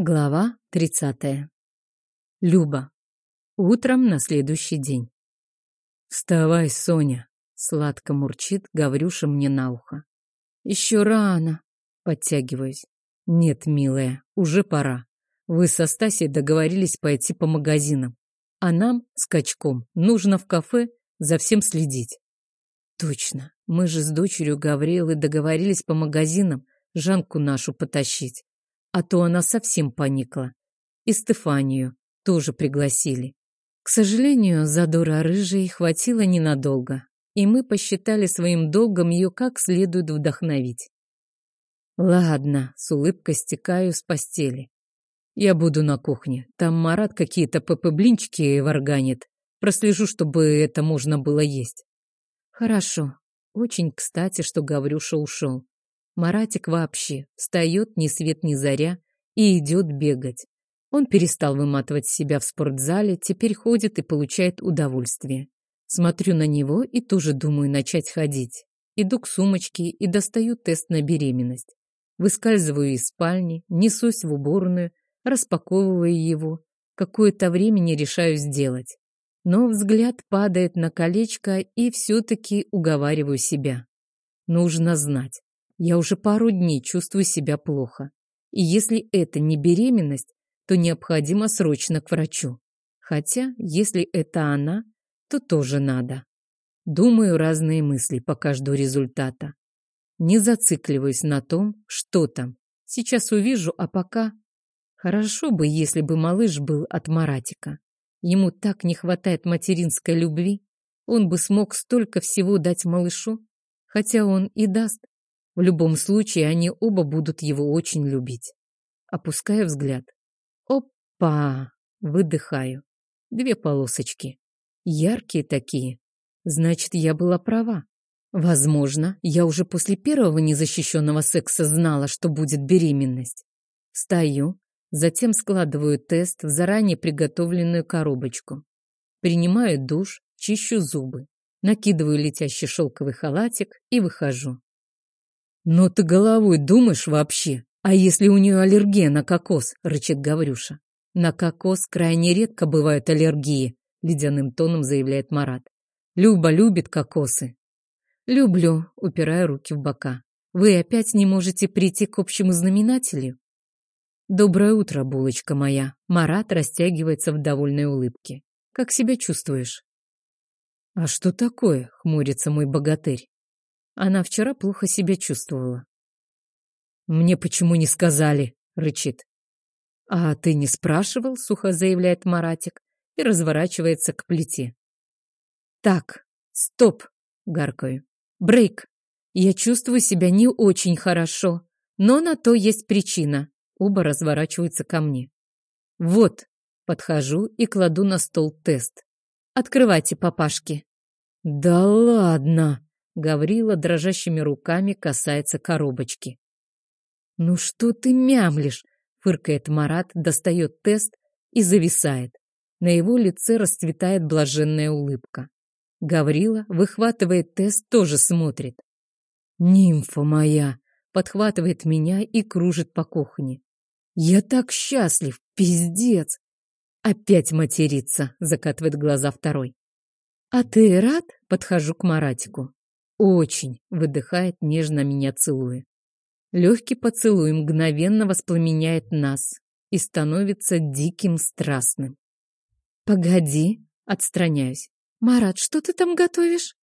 Глава 30. Люба. Утром на следующий день. «Вставай, Соня!» — сладко мурчит Гаврюша мне на ухо. «Еще рано!» — подтягиваюсь. «Нет, милая, уже пора. Вы со Стасей договорились пойти по магазинам, а нам, скачком, нужно в кафе за всем следить». «Точно, мы же с дочерью Гаврилы договорились по магазинам Жанку нашу потащить а то она совсем поникла. И Стефанию тоже пригласили. К сожалению, задора рыжей хватило ненадолго, и мы посчитали своим долгом ее как следует вдохновить. Ладно, с улыбкой стекаю с постели. Я буду на кухне. Там Марат какие-то ПП-блинчики варганит. Прослежу, чтобы это можно было есть. Хорошо. Очень кстати, что Гаврюша ушел. Маратик вообще встает ни свет ни заря и идет бегать. Он перестал выматывать себя в спортзале, теперь ходит и получает удовольствие. Смотрю на него и тоже думаю начать ходить. Иду к сумочке и достаю тест на беременность. Выскальзываю из спальни, несусь в уборную, распаковываю его. Какое-то время не решаю сделать. Но взгляд падает на колечко и все-таки уговариваю себя. Нужно знать. Я уже пару дней чувствую себя плохо. И если это не беременность, то необходимо срочно к врачу. Хотя, если это она, то тоже надо. Думаю разные мысли, пока жду результата. Не зацикливаюсь на том, что там. Сейчас увижу, а пока... Хорошо бы, если бы малыш был от Маратика. Ему так не хватает материнской любви. Он бы смог столько всего дать малышу, хотя он и даст, в любом случае, они оба будут его очень любить. Опускаю взгляд. Опа! Выдыхаю. Две полосочки. Яркие такие. Значит, я была права. Возможно, я уже после первого незащищенного секса знала, что будет беременность. Стою, затем складываю тест в заранее приготовленную коробочку. Принимаю душ, чищу зубы, накидываю летящий шелковый халатик и выхожу. «Но ты головой думаешь вообще? А если у нее аллергия на кокос?» — рычит Гаврюша. «На кокос крайне редко бывают аллергии», — ледяным тоном заявляет Марат. «Люба любит кокосы». «Люблю», — упирая руки в бока. «Вы опять не можете прийти к общему знаменателю?» «Доброе утро, булочка моя!» Марат растягивается в довольной улыбке. «Как себя чувствуешь?» «А что такое?» — хмурится мой богатырь. Она вчера плохо себя чувствовала. «Мне почему не сказали?» — рычит. «А ты не спрашивал?» — сухо заявляет Маратик и разворачивается к плите. «Так, стоп!» — гаркаю. «Брейк! Я чувствую себя не очень хорошо, но на то есть причина». Оба разворачиваются ко мне. «Вот!» — подхожу и кладу на стол тест. «Открывайте, папашки». «Да ладно!» Гаврила дрожащими руками касается коробочки. «Ну что ты мямлишь?» — фыркает Марат, достает тест и зависает. На его лице расцветает блаженная улыбка. Гаврила выхватывает тест, тоже смотрит. «Нимфа моя!» — подхватывает меня и кружит по кухне. «Я так счастлив! Пиздец!» Опять матерится, закатывает глаза второй. «А ты рад?» — подхожу к Маратику. «Очень!» — выдыхает, нежно меня целуя. Легкий поцелуй мгновенно воспламеняет нас и становится диким страстным. «Погоди!» — отстраняюсь. «Марат, что ты там готовишь?»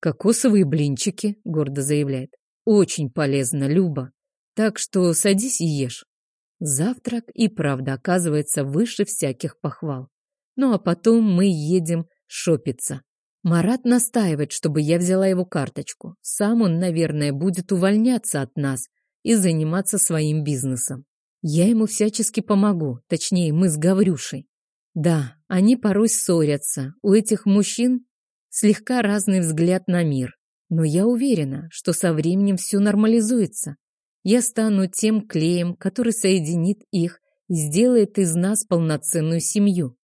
«Кокосовые блинчики», — гордо заявляет. «Очень полезно, Люба. Так что садись и ешь». Завтрак и правда оказывается выше всяких похвал. Ну а потом мы едем шопиться. Марат настаивает, чтобы я взяла его карточку. Сам он, наверное, будет увольняться от нас и заниматься своим бизнесом. Я ему всячески помогу, точнее, мы с Гаврюшей. Да, они порой ссорятся. У этих мужчин слегка разный взгляд на мир. Но я уверена, что со временем все нормализуется. Я стану тем клеем, который соединит их и сделает из нас полноценную семью.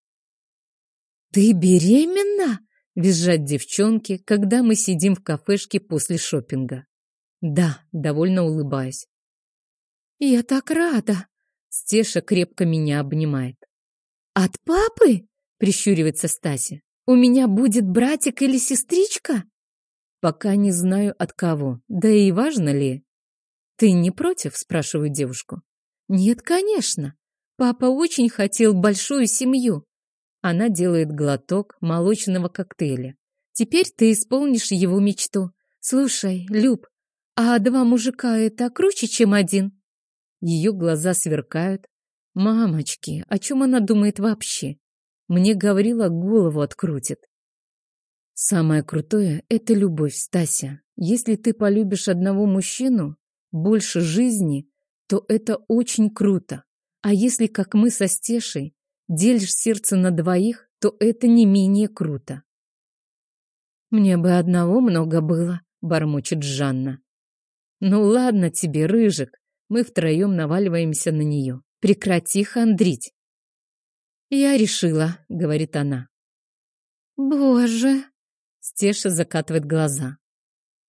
«Ты беременна?» Визжат девчонки, когда мы сидим в кафешке после шопинга. Да, довольно улыбаюсь. «Я так рада!» Стеша крепко меня обнимает. «От папы?» — прищуривается Стася. «У меня будет братик или сестричка?» «Пока не знаю от кого. Да и важно ли?» «Ты не против?» — спрашиваю девушку. «Нет, конечно. Папа очень хотел большую семью». Она делает глоток молочного коктейля. «Теперь ты исполнишь его мечту. Слушай, Люб, а два мужика — это круче, чем один?» Ее глаза сверкают. «Мамочки, о чем она думает вообще?» Мне говорила, голову открутит. Самое крутое — это любовь, Стася. Если ты полюбишь одного мужчину, больше жизни, то это очень круто. А если, как мы со Стешей, делишь сердце на двоих, то это не менее круто. «Мне бы одного много было», — бормочет Жанна. «Ну ладно тебе, Рыжик», мы втроем наваливаемся на нее. «Прекрати хандрить». «Я решила», — говорит она. «Боже!» — Стеша закатывает глаза.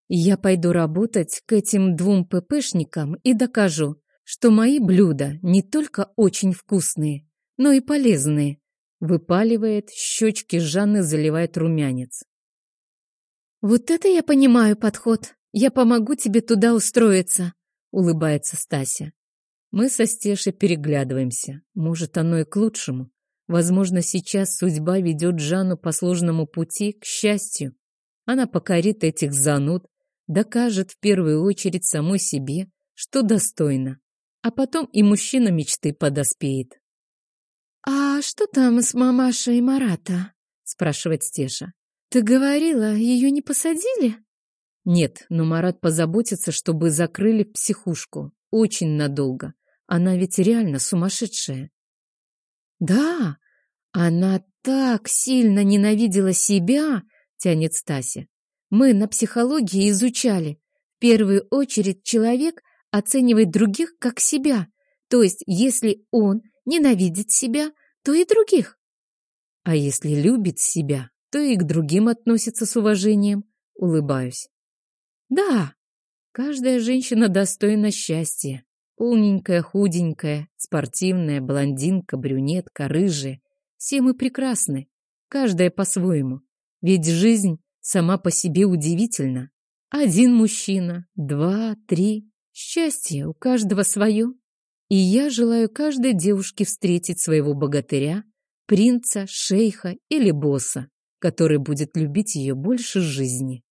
Я пойду работать к этим двум ППшникам и докажу, что мои блюда не только очень вкусные, но и полезные. Выпаливает, щечки Жанны заливает румянец. «Вот это я понимаю подход. Я помогу тебе туда устроиться», — улыбается Стася. Мы со Стешей переглядываемся. Может, оно и к лучшему. Возможно, сейчас судьба ведет Жанну по сложному пути к счастью. Она покорит этих зануд, докажет в первую очередь самой себе, что достойна, а потом и мужчина мечты подоспеет. «А что там с мамашей Марата?» — спрашивает Стеша. «Ты говорила, ее не посадили?» «Нет, но Марат позаботится, чтобы закрыли психушку. Очень надолго. Она ведь реально сумасшедшая». «Да, она так сильно ненавидела себя!» — тянет Стася. Мы на психологии изучали. В первую очередь человек оценивает других как себя. То есть, если он ненавидит себя, то и других. А если любит себя, то и к другим относится с уважением. Улыбаюсь. Да, каждая женщина достойна счастья. Полненькая, худенькая, спортивная, блондинка, брюнетка, рыжая. Все мы прекрасны, каждая по-своему. Ведь жизнь сама по себе удивительна. Один мужчина, два, три. Счастье у каждого свое. И я желаю каждой девушке встретить своего богатыря, принца, шейха или босса, который будет любить ее больше жизни.